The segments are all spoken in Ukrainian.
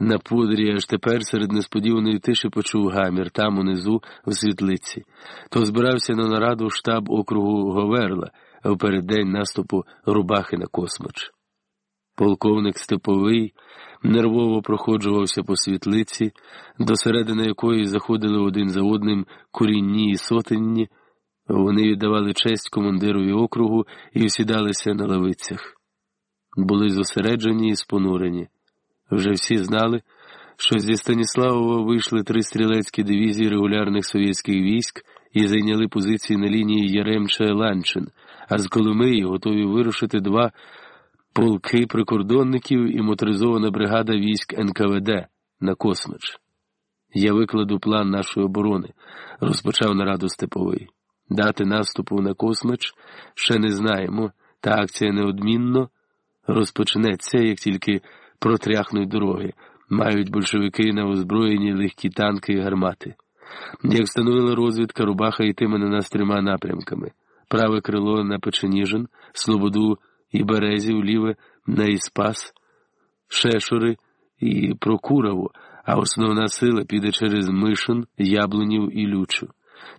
на подорі, аж тепер серед несподіваної тиші почув гамір там унизу у світлиці. То збирався на нараду штаб округу Говерла в переддень наступу Рубахи на Космоч. Полковник Степовий нервово проходжувався по світлиці, до середини якої заходили один за одним курінні і сотенні. Вони віддавали честь командирові округу і всідалися на лавицях. Були зосереджені і спонурені. Вже всі знали, що зі Станіславова вийшли три стрілецькі дивізії регулярних совєтських військ і зайняли позиції на лінії Яремча-Ланчин, а з Коломиї готові вирушити два полки прикордонників і моторизована бригада військ НКВД на Космич. Я викладу план нашої оборони, розпочав нараду Степовий. Дати наступу на Космич ще не знаємо, та акція неодмінно розпочнеться, як тільки протряхнуть дороги, мають большевики на озброєнні легкі танки і гармати. Як встановила розвідка, Рубаха йтиме на нас трьома напрямками: праве крило на Печеніжин, Слободу і Березів, ліве на Іспас, Шешури і Прокурову, а основна сила піде через Мишин, Яблунів і Лючу.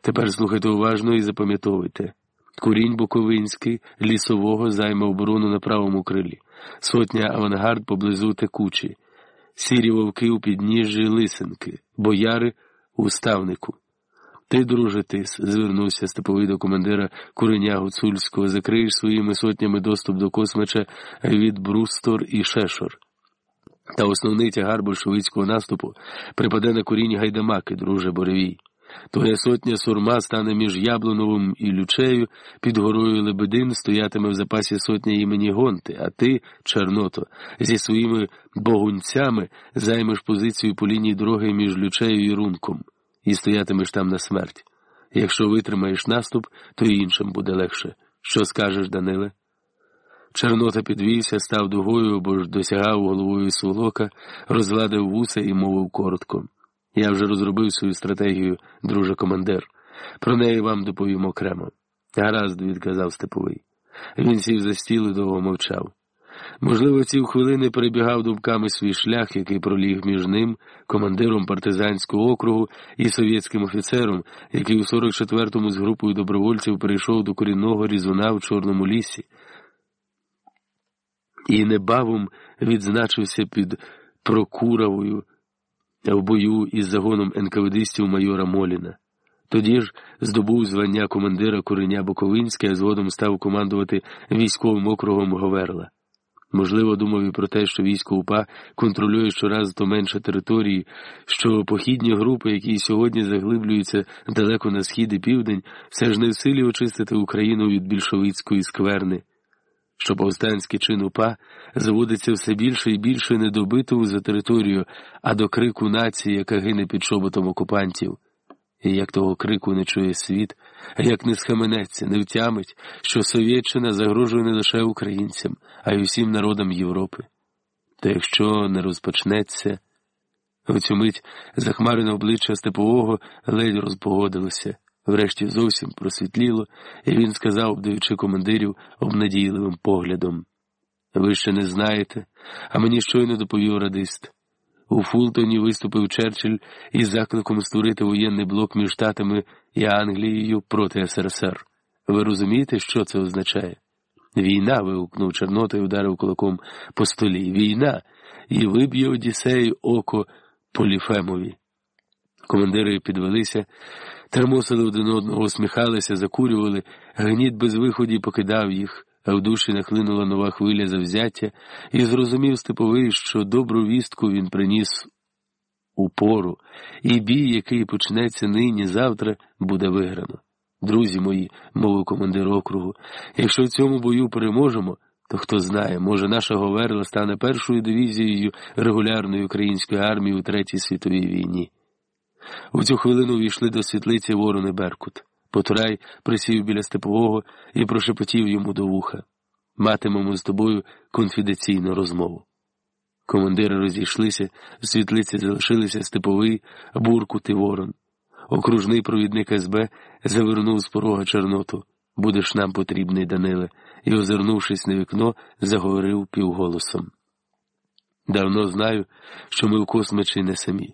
Тепер слухайте уважно і запам'ятовуйте. Курінь Буковинський, лісового займе оборону на правому крилі, сотня авангард поблизу текучі, сірі вовки у підніжжі лисенки, бояри у ставнику. Ти, друже тис, звернувся степовий до командира куреня Гуцульського, закриєш своїми сотнями доступ до космича від Брустор і Шешор. Та основний тягар большевицького наступу припаде на курінь гайдамаки, друже Боревій. Твоя сотня сурма стане між Яблуновим і Лючею, під горою Лебедин стоятиме в запасі сотня імені Гонти, а ти, Чорното, зі своїми богунцями займеш позицію по лінії дороги між Лючею і Рунком і стоятимеш там на смерть. Якщо витримаєш наступ, то і іншим буде легше. Що скажеш, Даниле? Чорнота підвівся, став дугою, бо ж досягав головою сволока, розгладив вуса і мовив коротко. Я вже розробив свою стратегію, друже командир. Про неї вам доповім окремо. Гаразд, відказав Степовий. Він сів за стіл і довго мовчав. Можливо, ці хвилини перебігав думками свій шлях, який проліг між ним, командиром партизанського округу і совєтським офіцером, який у 44-му з групою добровольців перейшов до корінного різуна в Чорному лісі. І небавом відзначився під Прокуровою в бою із загоном НКВДистів майора Моліна. Тоді ж здобув звання командира Куреня Буковинське, а згодом став командувати військовим округом Говерла. Можливо, думав і про те, що військо УПА контролює щораз то менше території, що похідні групи, які сьогодні заглиблюються далеко на схід і південь, все ж не в силі очистити Україну від більшовицької скверни що повстанський чин УПА заводиться все більше і більше не до за територію, а до крику нації, яка гине під шоботом окупантів. І як того крику не чує світ, як не схаменеться, не втямить, що Совєтщина загрожує не лише українцям, а й усім народам Європи. Та якщо не розпочнеться, в цю мить захмарене обличчя Степового ледь розпогодилося. Врешті зовсім просвітліло, і він сказав, вдаючи командирів обнадійливим поглядом. Ви ще не знаєте, а мені щойно доповів радист. У Фултоні виступив Черчилль із закликом створити воєнний блок між Штатами і Англією проти СРСР. Ви розумієте, що це означає? Війна. вигукнув Чорнота і ударив кулаком по столі. Війна. І виб'є Одіссей око Поліфемові. Командири підвелися. Термосили один одного, усміхалися, закурювали, гніт без виході покидав їх, а в душі нахлинула нова хвиля завзяття, і зрозумів Степовий, що добру вістку він приніс у пору, і бій, який почнеться нині завтра, буде виграно. Друзі мої, мовив командир округу, якщо в цьому бою переможемо, то хто знає, може наша Говерла стане першою дивізією регулярної української армії у Третій світовій війні. У цю хвилину війшли до світлиці ворони Беркут. Потурай присів біля степового і прошепотів йому до вуха. Матимемо з тобою конфіденційну розмову. Командири розійшлися, в світлиці залишилися степовий, буркут і ворон. Окружний провідник СБ завернув з порога Чорноту. Будеш нам потрібний, Даниле, і, озирнувшись на вікно, заговорив півголосом. Давно знаю, що ми в космичі не самі.